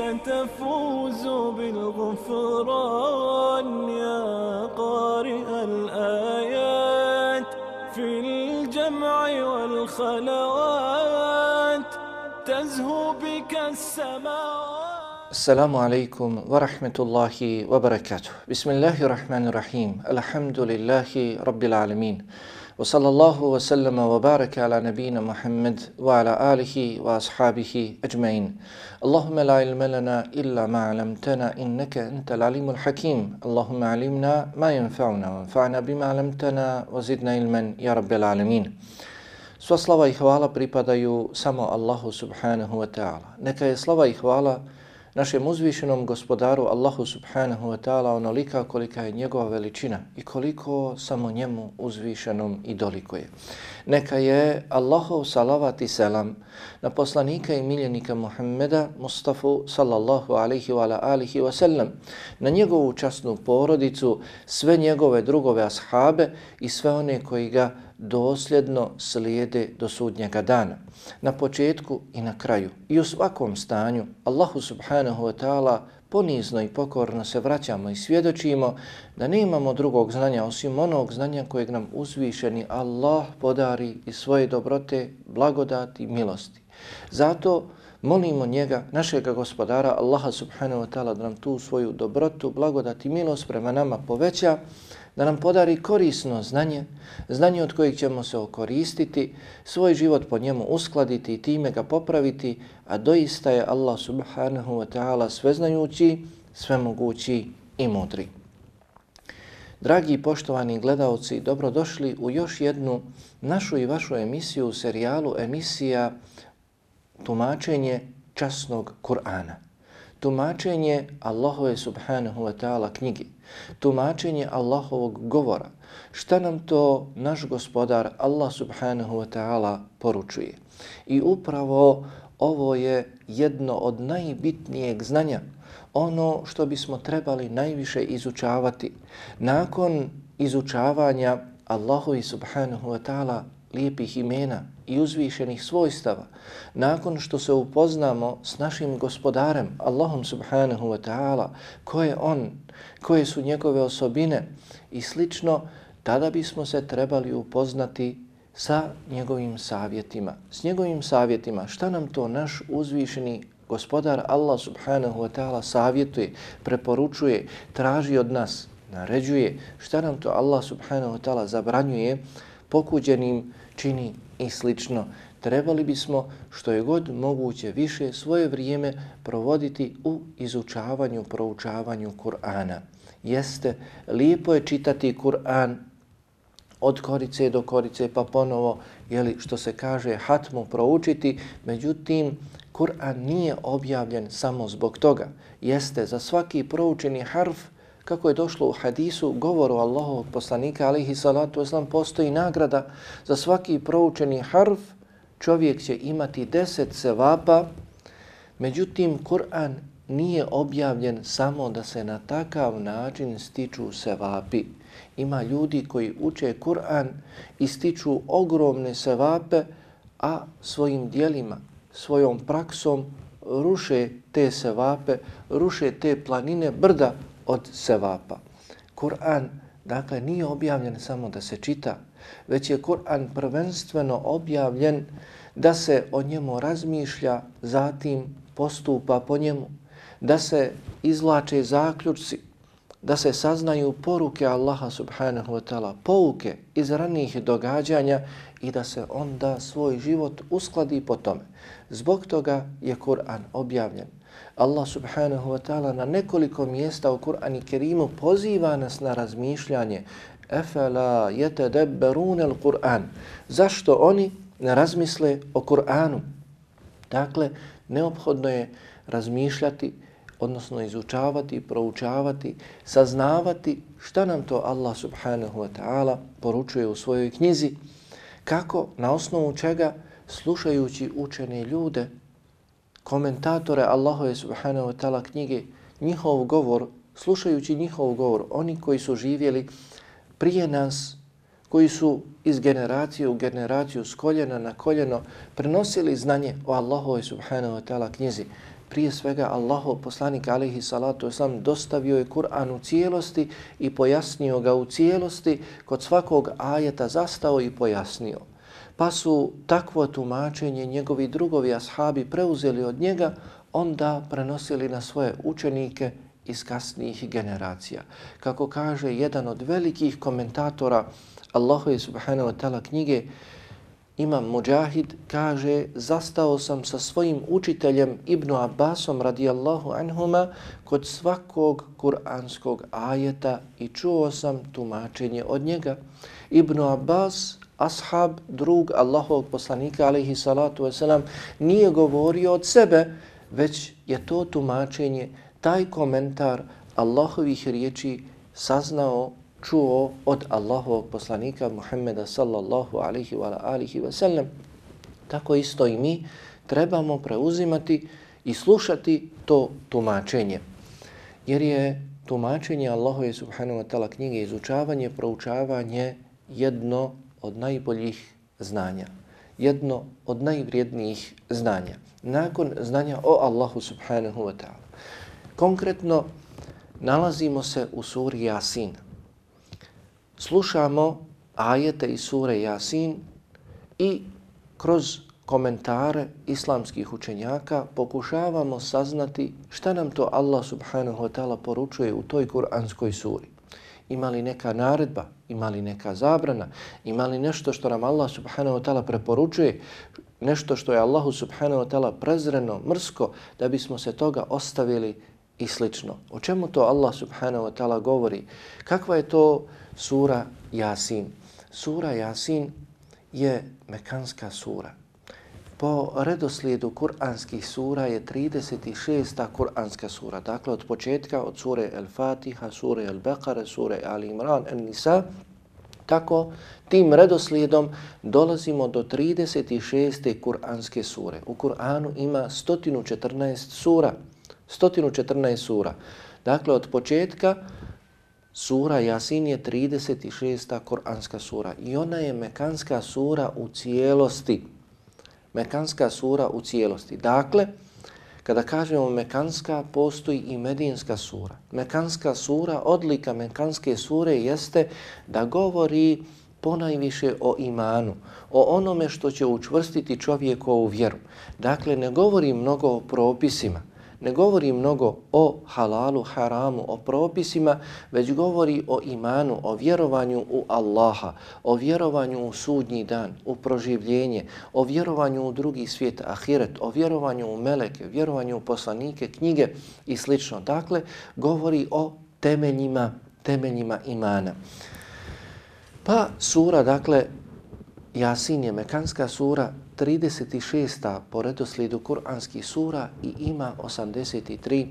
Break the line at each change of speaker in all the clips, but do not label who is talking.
ستفوز بالغفران يا قارئ الآيات في الجمع والخلوات تزهو بك السماوات.
السلام عليكم ورحمة الله وبركاته. بسم الله الرحمن الرحيم. الحمد لله رب العالمين. وصلى الله وسلم وبارك على نبينا محمد وعلى آله وأصحابه أجمعين اللهم لا علم لنا إلا ما علمتنا إنك أنت العليم الحكيم اللهم علمنا ما ينفعنا وانفعنا بما علمتنا وزدنا علما يا رب العالمين Sva slava i hvala pripadaju samo Allahu subhanahu wa ta'ala. Neka je slava i hvala našem uzvišenom gospodaru Allahu subhanahu wa ta'ala onolika kolika je njegova veličina i koliko samo njemu uzvišenom i dolikuje. Neka je Allahov salavat i selam na poslanika i miljenika Muhammeda Mustafa sallallahu alaihi wa alihi wa sallam, na njegovu časnu porodicu, sve njegove drugove ashabe i sve one koji ga dosljedno slijede do sudnjega dana. Na početku i na kraju i u svakom stanju Allahu subhanahu wa ta'ala ponizno i pokorno se vraćamo i svjedočimo da ne imamo drugog znanja osim onog znanja kojeg nam uzvišeni Allah podari iz svoje dobrote, blagodati i milosti. Zato molimo njega, našeg gospodara Allaha subhanahu wa ta'ala da nam tu svoju dobrotu, blagodati i milost prema nama poveća da nam podari korisno znanje, znanje od kojeg ćemo se okoristiti, svoj život po njemu uskladiti i time ga popraviti, a doista je Allah subhanahu wa ta'ala sveznajući, svemogući i mudri. Dragi i poštovani gledalci, dobrodošli u još jednu našu i vašu emisiju u serijalu emisija Tumačenje časnog Kur'ana. Tumačenje Allahove subhanahu wa ta'ala knjige, tumačenje Allahovog govora. Šta nam to naš gospodar Allah subhanahu wa ta'ala poručuje? I upravo ovo je jedno od najbitnijeg znanja, ono što bismo trebali najviše izučavati. Nakon izučavanja Allahovi subhanahu wa ta'ala lijepih imena i uzvišenih svojstava, nakon što se upoznamo s našim gospodarem, Allahom subhanahu wa ta'ala, ko je on, koje su njegove osobine i slično, tada bismo se trebali upoznati sa njegovim savjetima. S njegovim savjetima, šta nam to naš uzvišeni gospodar Allah subhanahu wa ta'ala savjetuje, preporučuje, traži od nas, naređuje, šta nam to Allah subhanahu wa ta'ala zabranjuje, pokuđenim čini i slično. Trebali bismo što je god moguće više svoje vrijeme provoditi u izučavanju, proučavanju Kur'ana. Jeste, lijepo je čitati Kur'an od korice do korice pa ponovo, jeli, što se kaže, hatmu proučiti, međutim, Kur'an nije objavljen samo zbog toga. Jeste, za svaki proučeni harf, kako je došlo u hadisu, govoru Allahovog poslanika, alihi salatu wasalam, postoji nagrada za svaki proučeni harf, čovjek će imati deset sevapa, međutim, Kur'an nije objavljen samo da se na takav način stiču sevapi. Ima ljudi koji uče Kur'an i stiču ogromne sevape, a svojim dijelima, svojom praksom ruše te sevape, ruše te planine brda od sevapa. Kur'an, dakle, nije objavljen samo da se čita, već je Kur'an prvenstveno objavljen da se o njemu razmišlja, zatim postupa po njemu, da se izlače zaključci, da se saznaju poruke Allaha subhanahu wa ta'ala, pouke iz ranih događanja i da se onda svoj život uskladi po tome. Zbog toga je Kur'an objavljen. Allah subhanahu wa ta'ala na nekoliko mjesta u Kur'an i Kerimu poziva nas na razmišljanje. Efela yetedebberun al Kur'an. Zašto oni ne razmisle o Kur'anu? Dakle, neophodno je razmišljati, odnosno izučavati, proučavati, saznavati šta nam to Allah subhanahu wa ta'ala poručuje u svojoj knjizi, kako, na osnovu čega, slušajući učene ljude, komentatore Allahove subhanahu wa ta'ala knjige, njihov govor, slušajući njihov govor, oni koji su živjeli prije nas, koji su iz generacije u generaciju, s koljena na koljeno, prenosili znanje o Allahove subhanahu wa ta'ala knjizi, prije svega Allahov poslanik alaihi salatu wasalam dostavio je Kur'an u cijelosti i pojasnio ga u cijelosti, kod svakog ajeta zastao i pojasnio. Pa su takvo tumačenje njegovi drugovi ashabi preuzeli od njega, onda prenosili na svoje učenike iz kasnijih generacija. Kako kaže jedan od velikih komentatora Allahove subhanahu wa ta'ala knjige, Imam Mujahid kaže, zastao sam sa svojim učiteljem Ibnu Abbasom radijallahu anhuma kod svakog kuranskog ajeta i čuo sam tumačenje od njega. Ibnu Abbas, ashab, drug Allahovog poslanika alaihi salatu wasalam, nije govorio od sebe, već je to tumačenje, taj komentar Allahovih riječi saznao čuo od Allahovog poslanika Muhammeda sallallahu alaihi wa alihi wa sallam. Tako isto i mi trebamo preuzimati i slušati to tumačenje. Jer je tumačenje Allahove subhanahu wa ta'ala knjige izučavanje, proučavanje jedno od najboljih znanja. Jedno od najvrijednijih znanja. Nakon znanja o Allahu subhanahu wa ta'ala. Konkretno, nalazimo se u suri Yasin slušamo ajete iz sure Jasin i kroz komentare islamskih učenjaka pokušavamo saznati šta nam to Allah subhanahu wa ta'ala poručuje u toj kuranskoj suri. Ima li neka naredba, ima li neka zabrana, ima li nešto što nam Allah subhanahu wa ta'ala preporučuje, nešto što je Allahu subhanahu wa ta'ala prezreno, mrsko, da bismo se toga ostavili i slično. O čemu to Allah subhanahu wa ta'ala govori? Kakva je to sura Yasin. Sura Yasin je mekanska sura. Po redoslijedu kuranskih sura je 36. kuranska sura. Dakle, od početka, od sure El-Fatiha, sure El Bekare, sure Ali Imran, El-Nisa, tako tim redoslijedom dolazimo do 36. kuranske sure. U Kur'anu ima 114 sura. 114 sura. Dakle, od početka Sura Jasin je 36. kuranska sura i ona je mekanska sura u cijelosti. Mekanska sura u cijelosti. Dakle, kada kažemo mekanska, postoji i medinska sura. Mekanska sura, odlika mekanske sure jeste da govori ponajviše o imanu, o onome što će učvrstiti čovjekovu vjeru. Dakle, ne govori mnogo o propisima, ne govori mnogo o halalu, haramu, o propisima, već govori o imanu, o vjerovanju u Allaha, o vjerovanju u sudnji dan, u proživljenje, o vjerovanju u drugi svijet, ahiret, o vjerovanju u meleke, vjerovanju u poslanike, knjige i sl. Dakle, govori o temeljima, temeljima imana. Pa sura, dakle, Jasin je mekanska sura, 36. po redoslijedu kuranskih sura i ima 83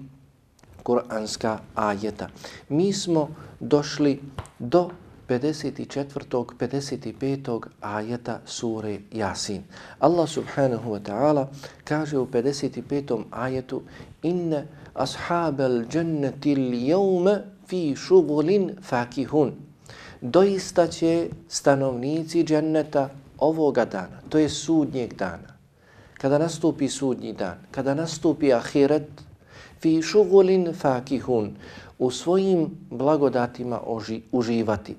kuranska ajeta. Mi smo došli do 54. 55. ajeta sure Jasin. Allah subhanahu wa ta'ala kaže u 55. ajetu Inne ashabel dženneti ljevme fi šugulin fakihun. Doista će stanovnici dženneta ovoga dana, to je sudnjeg dana, kada nastupi sudnji dan, kada nastupi ahiret, fi šugulin fakihun, u svojim blagodatima oži, uživati.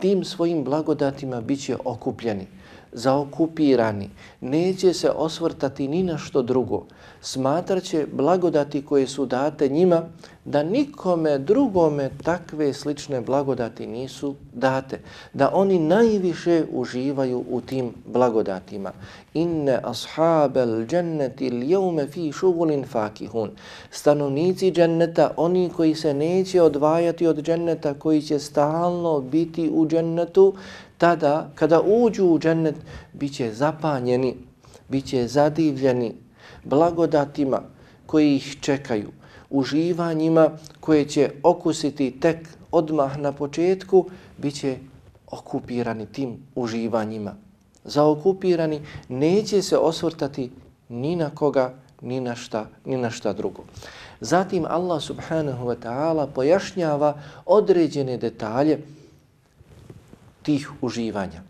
Tim svojim blagodatima bit će okupljeni, zaokupirani, neće se osvrtati ni na što drugo. Smatraće blagodati koje su date njima da nikome drugome takve slične blagodati nisu date. Da oni najviše uživaju u tim blagodatima. inne ashabel dženneti ljevme fi šugulin fakihun. Stanovnici dženneta, oni koji se neće odvajati od dženneta, koji će stalno biti u džennetu, tada kada uđu u džennet, bit će zapanjeni, bit će zadivljeni blagodatima koji ih čekaju, uživanjima koje će okusiti tek odmah na početku, bit će okupirani tim uživanjima. Zaokupirani neće se osvrtati ni na koga, ni na šta, ni na šta drugo. Zatim Allah subhanahu wa ta'ala pojašnjava određene detalje tih uživanja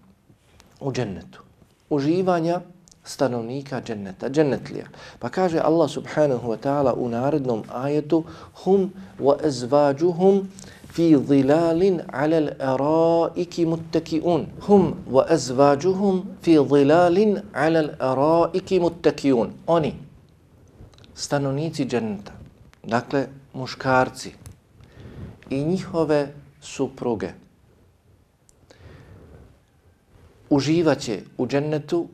u džennetu. Uživanja stanovnika dženneta, džennetlija. Pa kaže Allah subhanahu wa ta'ala u narednom ajetu hum wa azvađuhum fi zilalin alel araiki muttakiun. Hum wa azvađuhum fi zilalin alel araiki muttakiun. Oni, stanovnici dženneta, dakle muškarci i njihove supruge, uživaće u džennetu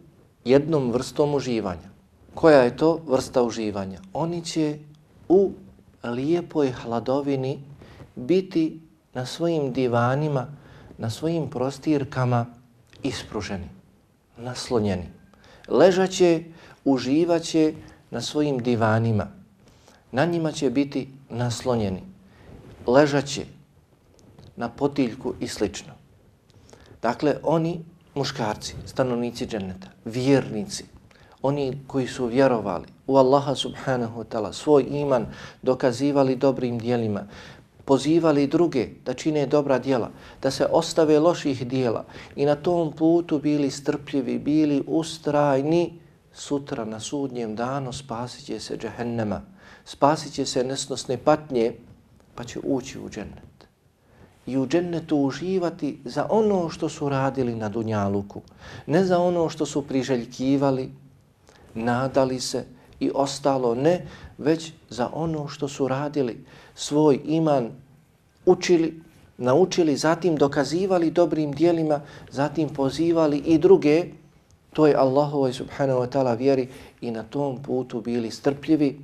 jednom vrstom uživanja. Koja je to vrsta uživanja? Oni će u lijepoj hladovini biti na svojim divanima, na svojim prostirkama ispruženi, naslonjeni. Ležaće, uživaće na svojim divanima. Na njima će biti naslonjeni. Ležaće na potiljku i slično. Dakle, oni muškarci, stanovnici dženneta, vjernici, oni koji su vjerovali u Allaha subhanahu wa ta'ala, svoj iman dokazivali dobrim dijelima, pozivali druge da čine dobra dijela, da se ostave loših dijela i na tom putu bili strpljivi, bili ustrajni, sutra na sudnjem danu spasit će se džahennema, spasit će se nesnosne patnje, pa će ući u džennet i u džennetu uživati za ono što su radili na Dunjaluku. Ne za ono što su priželjkivali, nadali se i ostalo ne, već za ono što su radili, svoj iman učili, naučili, zatim dokazivali dobrim dijelima, zatim pozivali i druge, to je Allahovoj subhanahu wa ta'ala vjeri i na tom putu bili strpljivi,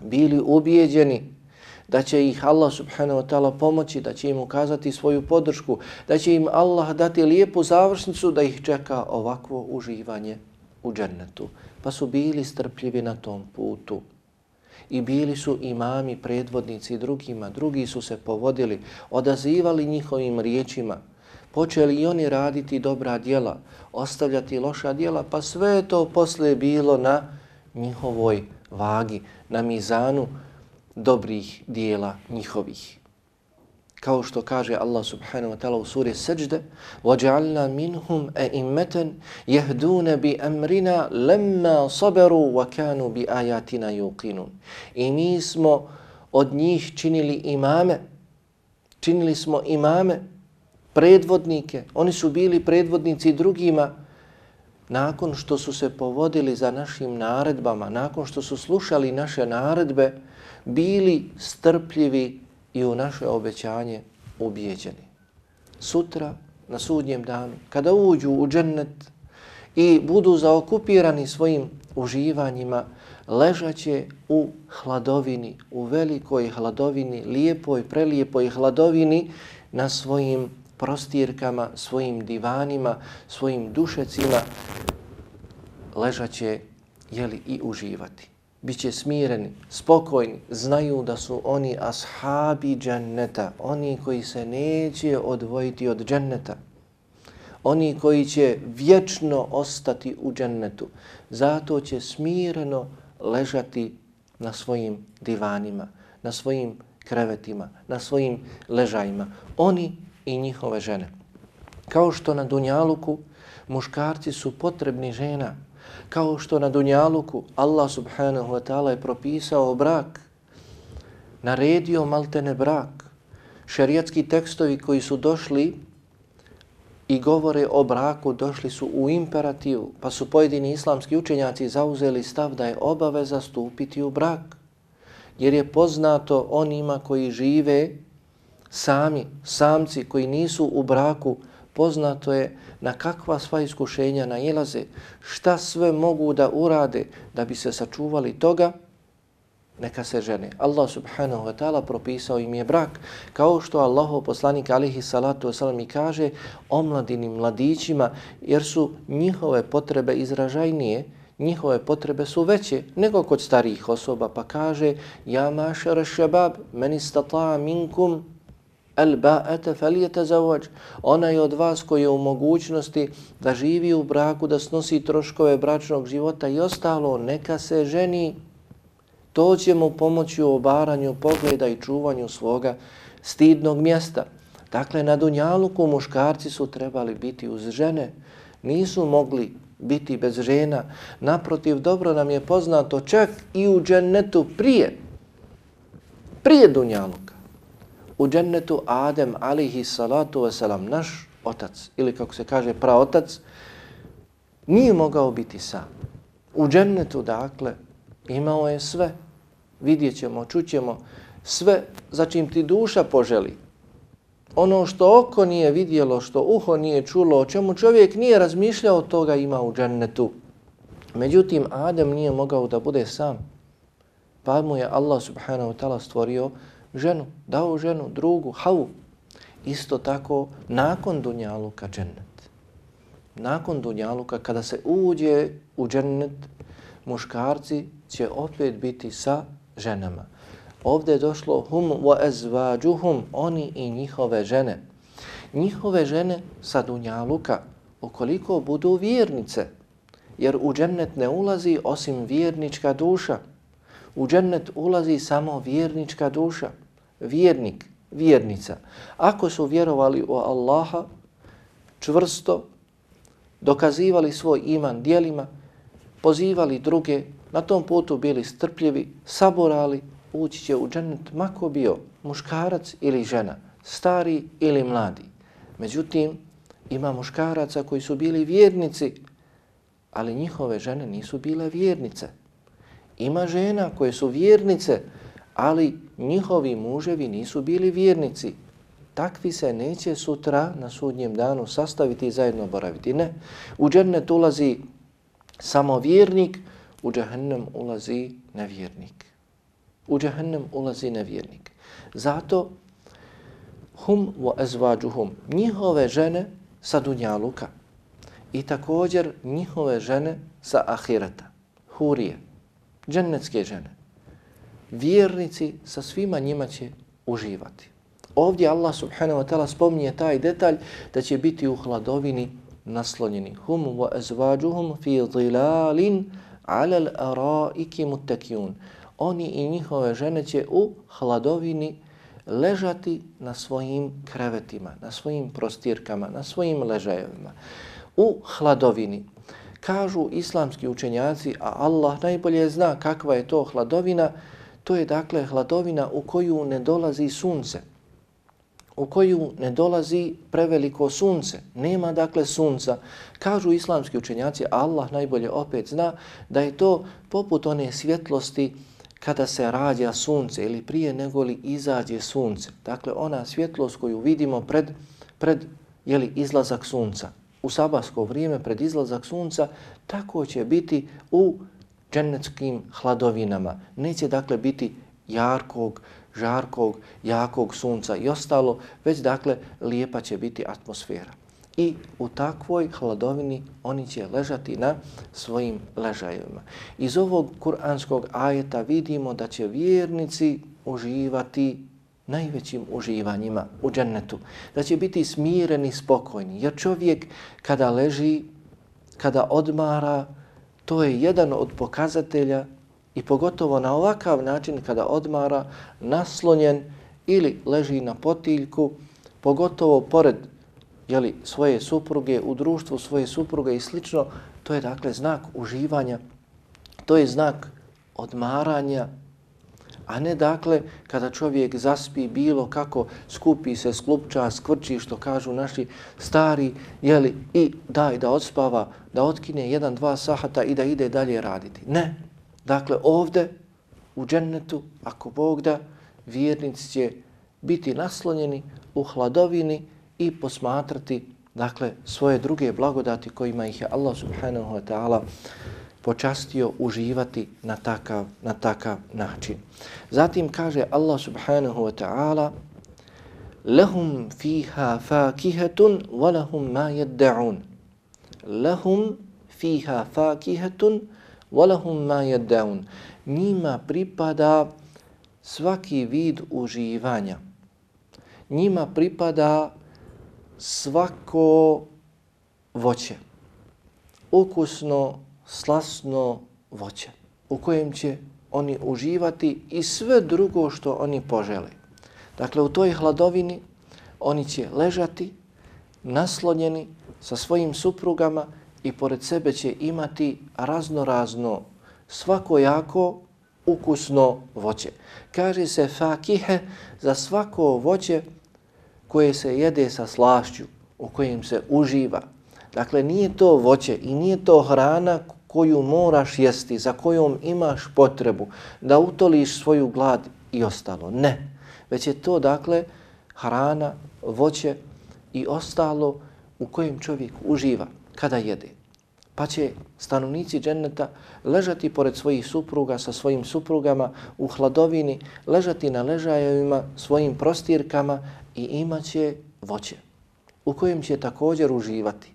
bili ubijeđeni da će ih Allah subhanahu wa ta'ala pomoći, da će im ukazati svoju podršku, da će im Allah dati lijepu završnicu da ih čeka ovakvo uživanje u džennetu. Pa su bili strpljivi na tom putu. I bili su imami, predvodnici drugima, drugi su se povodili, odazivali njihovim riječima, počeli i oni raditi dobra djela, ostavljati loša djela, pa sve to posle bilo na njihovoj vagi, na mizanu, dobrih dijela njihovih. Kao što kaže Allah subhanahu wa ta'ala u suri Sajde وَجَعَلْنَا مِنْهُمْ أَئِمَّةً يَهْدُونَ بِأَمْرِنَا لَمَّا صَبَرُوا وَكَانُوا بِآيَاتِنَا يُقِنُونَ I mi smo od njih činili imame, činili smo imame, predvodnike, oni su bili predvodnici drugima, nakon što su se povodili za našim naredbama, nakon što su slušali naše naredbe, bili strpljivi i u naše obećanje ubijeđeni. Sutra, na sudnjem danu, kada uđu u džennet i budu zaokupirani svojim uživanjima, ležaće u hladovini, u velikoj hladovini, lijepoj, prelijepoj hladovini na svojim prostirkama, svojim divanima, svojim dušecima, ležaće jeli, i uživati bit će smireni, spokojni, znaju da su oni ashabi dženneta, oni koji se neće odvojiti od dženneta, oni koji će vječno ostati u džennetu, zato će smireno ležati na svojim divanima, na svojim krevetima, na svojim ležajima, oni i njihove žene. Kao što na Dunjaluku muškarci su potrebni žena, kao što na Dunjaluku Allah subhanahu wa ta'ala je propisao brak, naredio maltene brak, šerijatski tekstovi koji su došli i govore o braku došli su u imperativu, pa su pojedini islamski učenjaci zauzeli stav da je obaveza stupiti u brak. Jer je poznato onima koji žive sami, samci koji nisu u braku, poznato je na kakva sva iskušenja nailaze, šta sve mogu da urade da bi se sačuvali toga, neka se žene. Allah subhanahu wa ta'ala propisao im je brak, kao što Allah poslanik alihi salatu wasalam i kaže omladinim mladićima, jer su njihove potrebe izražajnije, njihove potrebe su veće nego kod starijih osoba, pa kaže Ja mašara šabab, meni stata minkum el ba'ete felijete zavođ. Ona je od vas koji je u mogućnosti da živi u braku, da snosi troškove bračnog života i ostalo, neka se ženi. To će mu pomoći u obaranju pogleda i čuvanju svoga stidnog mjesta. Dakle, na Dunjaluku muškarci su trebali biti uz žene, nisu mogli biti bez žena. Naprotiv, dobro nam je poznato čak i u džennetu prije, prije Dunjaluka. U džennetu Adem, alihi salatu wasalam, naš otac, ili kako se kaže praotac, nije mogao biti sam. U džennetu, dakle, imao je sve. Vidjet ćemo, čućemo sve za čim ti duša poželi ono što oko nije vidjelo, što uho nije čulo, o čemu čovjek nije razmišljao, toga ima u džennetu. Međutim, Adem nije mogao da bude sam. Pa mu je Allah subhanahu wa ta'ala stvorio ženu, dao ženu, drugu, havu. Isto tako, nakon dunjaluka džennet. Nakon dunjaluka, kada se uđe u džennet, muškarci će opet biti sa ženama. Ovdje je došlo hum wa ezvađuhum, oni i njihove žene. Njihove žene sa Dunjaluka, ukoliko budu vjernice, jer u džennet ne ulazi osim vjernička duša. U džennet ulazi samo vjernička duša, vjernik, vjernica. Ako su vjerovali u Allaha, čvrsto, dokazivali svoj iman dijelima, pozivali druge, na tom putu bili strpljivi, saborali, ući će u džennet mako bio muškarac ili žena, stari ili mladi. Međutim, ima muškaraca koji su bili vjernici, ali njihove žene nisu bile vjernice. Ima žena koje su vjernice, ali njihovi muževi nisu bili vjernici. Takvi se neće sutra na sudnjem danu sastaviti i zajedno boraviti. Ne, u džennet ulazi samo vjernik, u džahnem ulazi nevjernik u džahnem ulazi nevjernik. Zato hum wa azvađuhum, njihove žene sa dunjaluka i također njihove žene sa ahireta, hurije, džennetske žene. Vjernici sa svima njima će uživati. Ovdje Allah subhanahu wa ta'ala spominje taj detalj da će biti u hladovini naslonjeni. Hum wa azvađuhum fi zilalin ala al-araiki muttakiyun oni i njihove žene će u hladovini ležati na svojim krevetima, na svojim prostirkama, na svojim ležajevima. U hladovini kažu islamski učenjaci, a Allah najbolje zna kakva je to hladovina, to je dakle hladovina u koju ne dolazi sunce, u koju ne dolazi preveliko sunce, nema dakle sunca. Kažu islamski učenjaci, Allah najbolje opet zna da je to poput one svjetlosti kada se rađa sunce ili prije nego li izađe sunce. Dakle, ona svjetlost koju vidimo pred, pred jeli, izlazak sunca. U sabasko vrijeme pred izlazak sunca tako će biti u džennetskim hladovinama. Neće dakle biti jarkog, žarkog, jakog sunca i ostalo, već dakle lijepa će biti atmosfera i u takvoj hladovini oni će ležati na svojim ležajevima. Iz ovog kuranskog ajeta vidimo da će vjernici uživati najvećim uživanjima u džennetu. Da će biti smireni, spokojni. Jer čovjek kada leži, kada odmara, to je jedan od pokazatelja i pogotovo na ovakav način kada odmara naslonjen ili leži na potiljku, pogotovo pored jeli, svoje supruge, u društvu svoje supruge i slično, to je dakle znak uživanja, to je znak odmaranja, a ne dakle kada čovjek zaspi bilo kako, skupi se, sklupča, skvrči, što kažu naši stari, jeli, i daj da odspava, da otkine jedan, dva sahata i da ide dalje raditi. Ne. Dakle, ovde u džennetu, ako Bog da, vjernici će biti naslonjeni u hladovini, i posmatrati dakle, svoje druge blagodati kojima ih je Allah subhanahu wa ta'ala počastio uživati na takav, na takav način. Zatim kaže Allah subhanahu wa ta'ala lahum fiha fakihatun wa lahum ma yadda'un. Lahum fiha fakihatun wa lahum ma yadda'un. Njima pripada svaki vid uživanja. Njima pripada svako voće. Ukusno, slasno voće u kojem će oni uživati i sve drugo što oni požele. Dakle, u toj hladovini oni će ležati naslonjeni sa svojim suprugama i pored sebe će imati razno razno svako jako ukusno voće. Kaže se fakihe za svako voće koje se jede sa slašću, u kojem se uživa. Dakle, nije to voće i nije to hrana koju moraš jesti, za kojom imaš potrebu da utoliš svoju glad i ostalo. Ne, već je to dakle hrana, voće i ostalo u kojem čovjek uživa kada jede. Pa će stanovnici dženneta ležati pored svojih supruga sa svojim suprugama u hladovini, ležati na ležajevima svojim prostirkama i imaće voće u kojem će također uživati.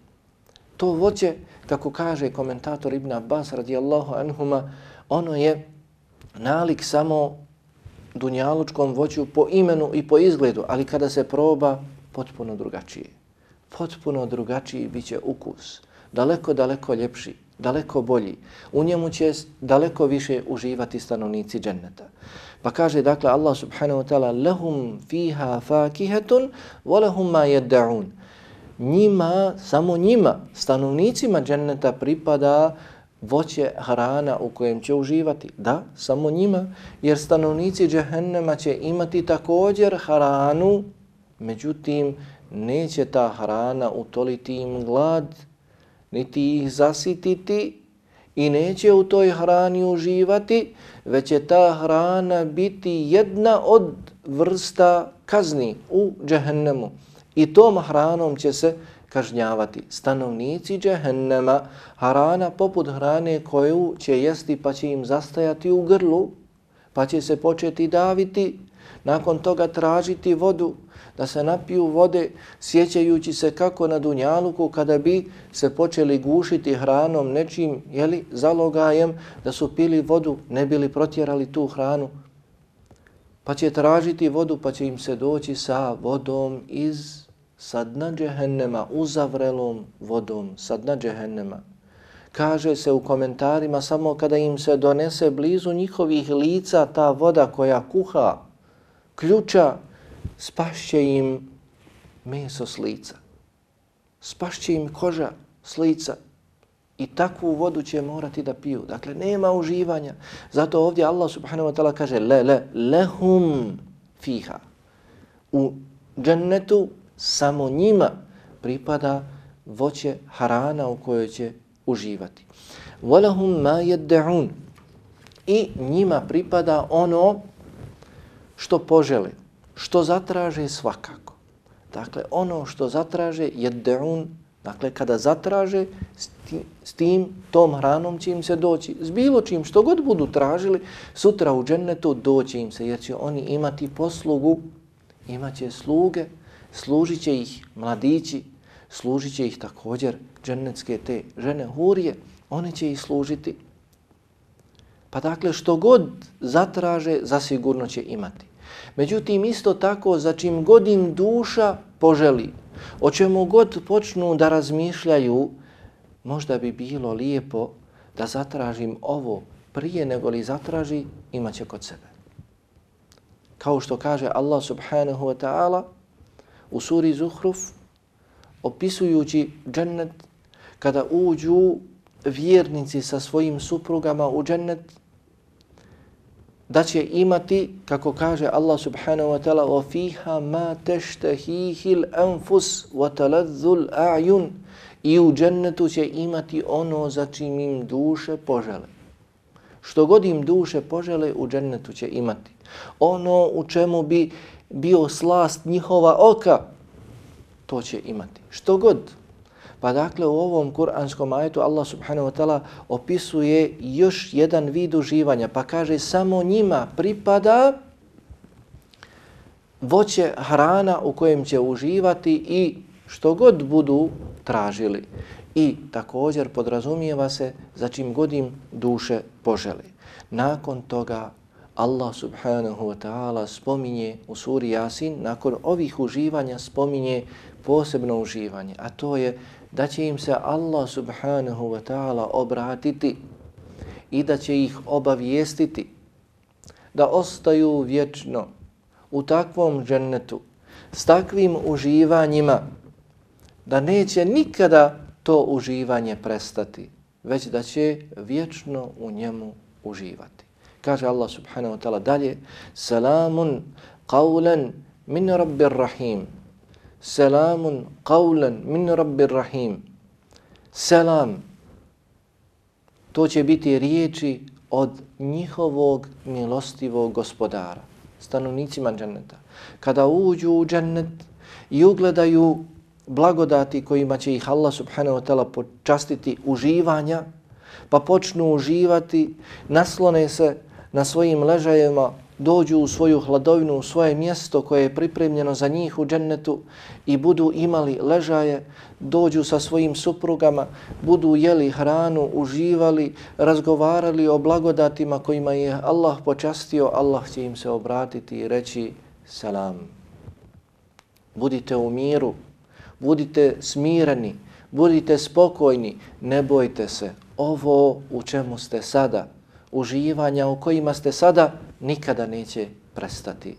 To voće kako kaže komentator Ibn Abbas radijallahu anhuma, ono je nalik samo dunjalučkom voću po imenu i po izgledu, ali kada se proba, potpuno drugačije. Potpuno drugačiji bit će ukus. Daleko, daleko ljepši, daleko bolji. U njemu će daleko više uživati stanovnici dženneta. Pa kaže, dakle, Allah subhanahu wa ta'ala, lahum fiha fakihetun, volahum ma jedda'un njima, samo njima, stanovnicima dženneta pripada voće hrana u kojem će uživati. Da, samo njima, jer stanovnici džehennema će imati također hranu, međutim, neće ta hrana utoliti im glad, niti ih zasititi i neće u toj hrani uživati, već će ta hrana biti jedna od vrsta kazni u džehennemu. I tom hranom će se kažnjavati stanovnici džehennema, hrana poput hrane koju će jesti pa će im zastajati u grlu, pa će se početi daviti, nakon toga tražiti vodu, da se napiju vode, sjećajući se kako na Dunjaluku kada bi se počeli gušiti hranom nečim, jeli, zalogajem, da su pili vodu, ne bili protjerali tu hranu, pa će tražiti vodu, pa će im se doći sa vodom iz sa dna džehennema, uzavrelom vodom, sa dna džehennema. Kaže se u komentarima samo kada im se donese blizu njihovih lica ta voda koja kuha, ključa, spašće im meso s lica. Spašće im koža s lica. I takvu vodu će morati da piju. Dakle, nema uživanja. Zato ovdje Allah subhanahu wa ta'ala kaže le, le, lehum fiha. U džennetu samo njima pripada voće harana u kojoj će uživati. وَلَهُمْ مَا يَدَّعُونَ I njima pripada ono što požele, što zatraže svakako. Dakle, ono što zatraže يَدَّعُونَ Dakle, kada zatraže, s tim, tom hranom će im se doći. S bilo čim, što god budu tražili, sutra u džennetu doći im se, jer će oni imati poslugu, imaće sluge, služit će ih mladići, služit će ih također džennetske te žene hurije, one će ih služiti. Pa dakle, što god zatraže, zasigurno će imati. Međutim, isto tako, za čim god im duša poželi, o čemu god počnu da razmišljaju, možda bi bilo lijepo da zatražim ovo prije nego li zatraži, imaće kod sebe. Kao što kaže Allah subhanahu wa ta'ala, u suri Zuhruf, opisujući džennet, kada uđu vjernici sa svojim suprugama u džennet, da će imati, kako kaže Allah subhanahu wa ta'ala, وَفِيهَا مَا تَشْتَهِيهِ الْأَنفُسِ وَتَلَذُّ الْأَعْيُنِ I u džennetu će imati ono za čim im duše požele. Što god im duše požele, u džennetu će imati. Ono u čemu bi bio slast njihova oka, to će imati. Što god. Pa dakle u ovom kuranskom ajetu Allah subhanahu wa ta'ala opisuje još jedan vid uživanja. Pa kaže samo njima pripada voće hrana u kojem će uživati i što god budu tražili. I također podrazumijeva se za čim godim duše poželi. Nakon toga Allah subhanahu wa ta'ala spominje u suri Yasin, nakon ovih uživanja spominje posebno uživanje, a to je da će im se Allah subhanahu wa ta'ala obratiti i da će ih obavijestiti da ostaju vječno u takvom džennetu s takvim uživanjima da neće nikada to uživanje prestati, već da će vječno u njemu uživati. Kaže Allah subhanahu wa ta'ala dalje, Salamun qawlan min rabbir rahim. Salamun qawlan min rabbir rahim. Salam. To će biti riječi od njihovog milostivog gospodara, stanovnicima dženneta. Kada uđu u džennet i ugledaju blagodati kojima će ih Allah subhanahu wa ta'ala počastiti uživanja, pa počnu uživati, naslone se na svojim ležajima, dođu u svoju hladovinu, u svoje mjesto koje je pripremljeno za njih u džennetu i budu imali ležaje, dođu sa svojim suprugama, budu jeli hranu, uživali, razgovarali o blagodatima kojima je Allah počastio, Allah će im se obratiti i reći salam. Budite u miru, budite smireni, budite spokojni, ne bojte se. Ovo u čemu ste sada, uživanja u kojima ste sada, nikada neće prestati.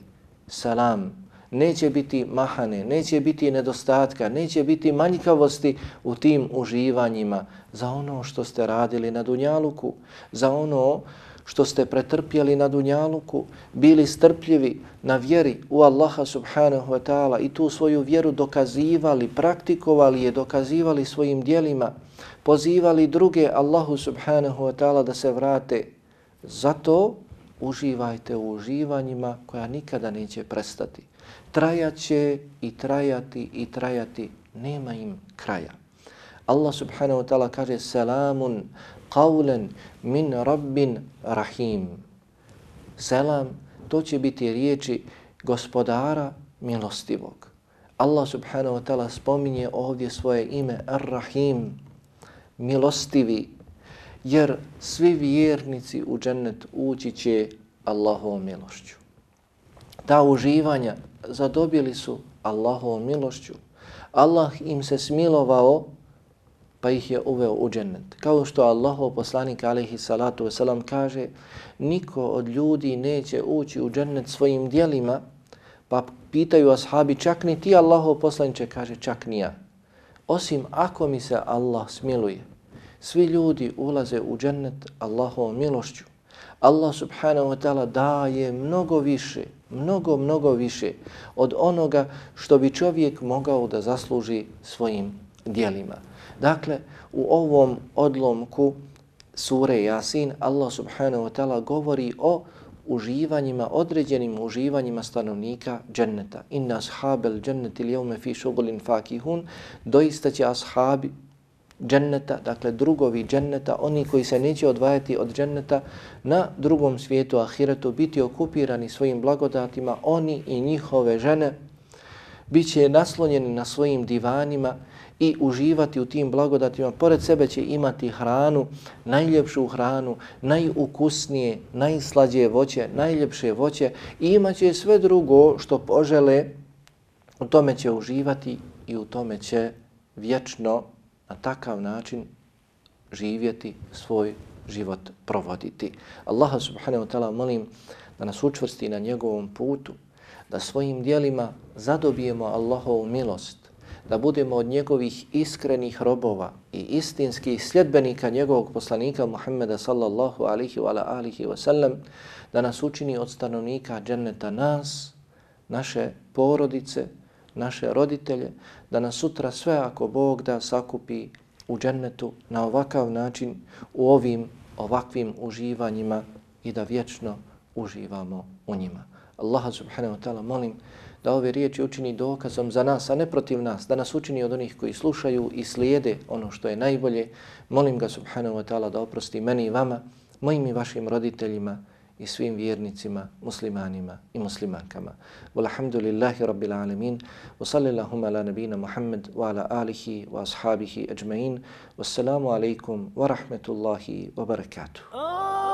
Salam. Neće biti mahane, neće biti nedostatka, neće biti manjkavosti u tim uživanjima za ono što ste radili na Dunjaluku, za ono što ste pretrpjeli na Dunjaluku, bili strpljivi na vjeri u Allaha subhanahu wa ta'ala i tu svoju vjeru dokazivali, praktikovali je, dokazivali svojim dijelima, pozivali druge Allahu subhanahu wa ta'ala da se vrate. Zato uživajte u uživanjima koja nikada neće prestati. Trajaće i trajati i trajati, nema im kraja. Allah subhanahu wa ta'ala kaže selamun qawlan min rabbin rahim. Selam, to će biti riječi gospodara milostivog. Allah subhanahu wa ta'ala spominje ovdje svoje ime Ar-Rahim, milostivi, jer svi vjernici u džennet ući će Allahovom milošću. Ta uživanja zadobili su Allahovom milošću. Allah im se smilovao pa ih je uveo u džennet. Kao što Allahov poslanik alaihi salatu wasalam kaže, niko od ljudi neće ući u džennet svojim dijelima, pa pitaju ashabi, čak ni ti Allahov poslaniče, kaže, čak ni ja. Osim ako mi se Allah smiluje, svi ljudi ulaze u džennet Allahovom milošću. Allah subhanahu wa ta'ala daje mnogo više, mnogo, mnogo više od onoga što bi čovjek mogao da zasluži svojim dijelima. Dakle, u ovom odlomku sure Jasin Allah subhanahu wa ta'ala govori o uživanjima, određenim uživanjima stanovnika dženneta. Inna ashabel dženneti lijevme fi šugulin fakihun. Doista će ashabi dženneta, dakle drugovi dženneta, oni koji se neće odvajati od dženneta na drugom svijetu, ahiretu, biti okupirani svojim blagodatima, oni i njihove žene, bit će naslonjeni na svojim divanima, i uživati u tim blagodatima. Pored sebe će imati hranu, najljepšu hranu, najukusnije, najslađe voće, najljepše voće i imaće sve drugo što požele, u tome će uživati i u tome će vječno na takav način živjeti svoj život provoditi. Allaha subhanahu wa ta'ala molim da nas učvrsti na njegovom putu, da svojim dijelima zadobijemo Allahovu milost, da budemo od njegovih iskrenih robova i istinskih sljedbenika njegovog poslanika Muhammeda sallallahu alihi wa alihi wa sallam, da nas učini od stanovnika dženneta nas, naše porodice, naše roditelje, da nas sutra sve ako Bog da sakupi u džennetu na ovakav način u ovim ovakvim uživanjima i da vječno uživamo u njima. Allaha subhanahu wa ta'ala molim da ove riječi učini dokazom za nas, a ne protiv nas, da nas učini od onih koji slušaju i slijede ono što je najbolje. Molim ga subhanahu wa ta'ala da oprosti meni i vama, mojim i vašim roditeljima i svim vjernicima, muslimanima i muslimankama. Walhamdulillahi rabbil alamin, wa sallillahum ala nabina Muhammed, wa ala alihi wa ashabihi ajma'in. Wassalamu alaikum wa rahmetullahi wa barakatuh.
Oh!